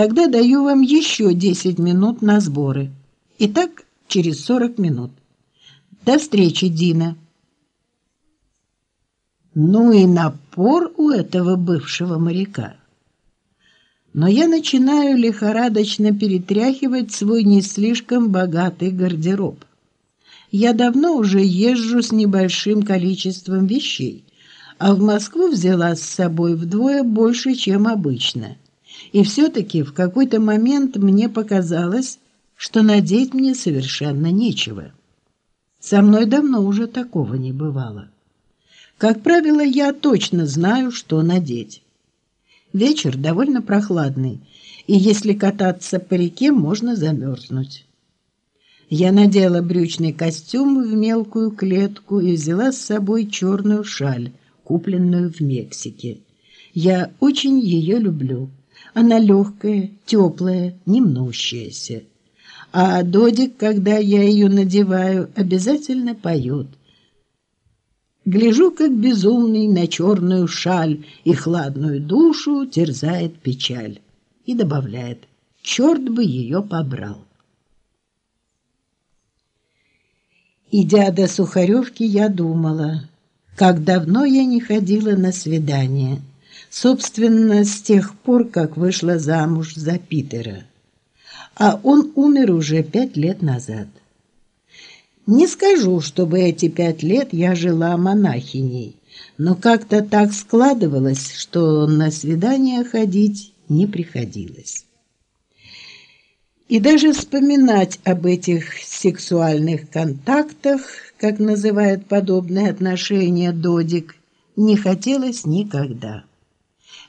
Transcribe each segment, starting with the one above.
Тогда даю вам еще 10 минут на сборы. Итак, через 40 минут. До встречи, Дина. Ну и напор у этого бывшего моряка. Но я начинаю лихорадочно перетряхивать свой не слишком богатый гардероб. Я давно уже езжу с небольшим количеством вещей, а в Москву взяла с собой вдвое больше, чем обычно. И все-таки в какой-то момент мне показалось, что надеть мне совершенно нечего. Со мной давно уже такого не бывало. Как правило, я точно знаю, что надеть. Вечер довольно прохладный, и если кататься по реке, можно замерзнуть. Я надела брючный костюм в мелкую клетку и взяла с собой черную шаль, купленную в Мексике. Я очень ее люблю. Она легкая, теплая, не мнущаяся. А Додик, когда я ее надеваю, обязательно поет. Гляжу, как безумный на черную шаль, и хладную душу терзает печаль. И добавляет, черт бы ее побрал. Идя до Сухаревки, я думала, как давно я не ходила на свидание. Собственно, с тех пор, как вышла замуж за Питера. А он умер уже пять лет назад. Не скажу, чтобы эти пять лет я жила монахиней, но как-то так складывалось, что на свидания ходить не приходилось. И даже вспоминать об этих сексуальных контактах, как называет подобные отношения Додик, не хотелось никогда.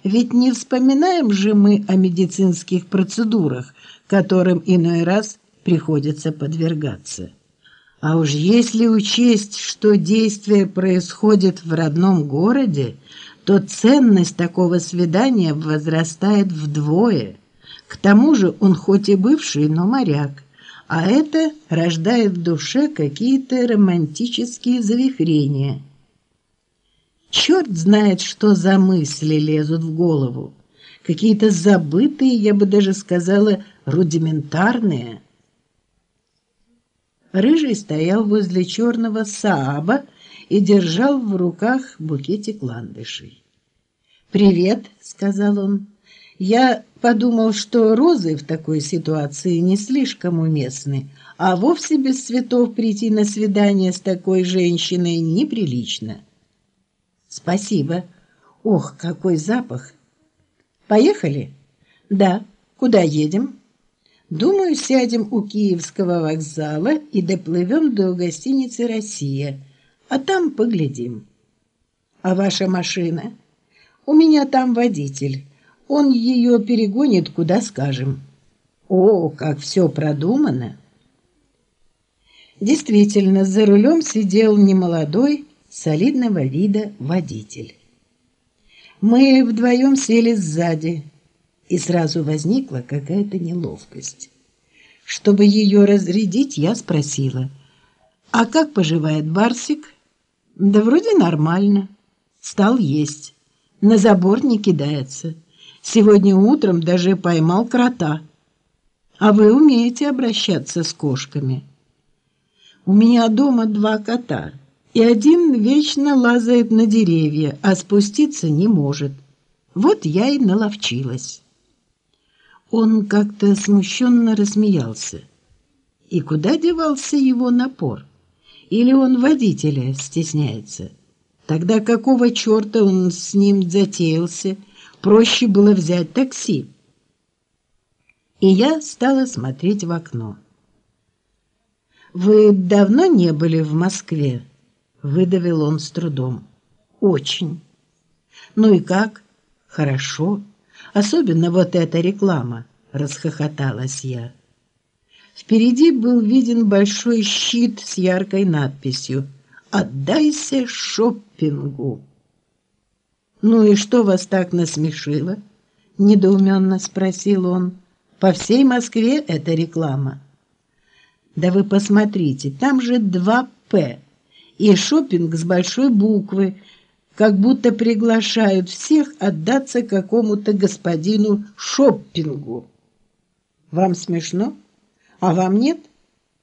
Ведь не вспоминаем же мы о медицинских процедурах, которым иной раз приходится подвергаться. А уж если учесть, что действие происходит в родном городе, то ценность такого свидания возрастает вдвое. К тому же он хоть и бывший, но моряк, а это рождает в душе какие-то романтические завихрения. Черт знает, что за мысли лезут в голову. Какие-то забытые, я бы даже сказала, рудиментарные – Рыжий стоял возле черного Сааба и держал в руках букетик ландышей. «Привет», — сказал он. «Я подумал, что розы в такой ситуации не слишком уместны, а вовсе без цветов прийти на свидание с такой женщиной неприлично». «Спасибо. Ох, какой запах!» «Поехали?» «Да. Куда едем?» Думаю, сядем у Киевского вокзала и доплывем до гостиницы «Россия», а там поглядим. А ваша машина? У меня там водитель. Он ее перегонит, куда скажем. О, как все продумано! Действительно, за рулем сидел немолодой, солидного вида водитель. Мы вдвоем сели сзади, и сразу возникла какая-то неловкость. Чтобы ее разрядить, я спросила, «А как поживает Барсик?» «Да вроде нормально. Стал есть. На забор не кидается. Сегодня утром даже поймал крота. А вы умеете обращаться с кошками?» «У меня дома два кота, и один вечно лазает на деревья, а спуститься не может. Вот я и наловчилась». Он как-то смущенно рассмеялся. И куда девался его напор? Или он водителя стесняется? Тогда какого черта он с ним затеялся? Проще было взять такси. И я стала смотреть в окно. «Вы давно не были в Москве?» — выдавил он с трудом. «Очень». «Ну и как?» «Хорошо». Особенно вот эта реклама, расхохоталась я. Впереди был виден большой щит с яркой надписью «Отдайся шоппингу». «Ну и что вас так насмешило?» – недоуменно спросил он. «По всей Москве эта реклама». «Да вы посмотрите, там же два «П» и шопинг с большой буквы, как будто приглашают всех отдаться какому-то господину шоппингу. Вам смешно? А вам нет?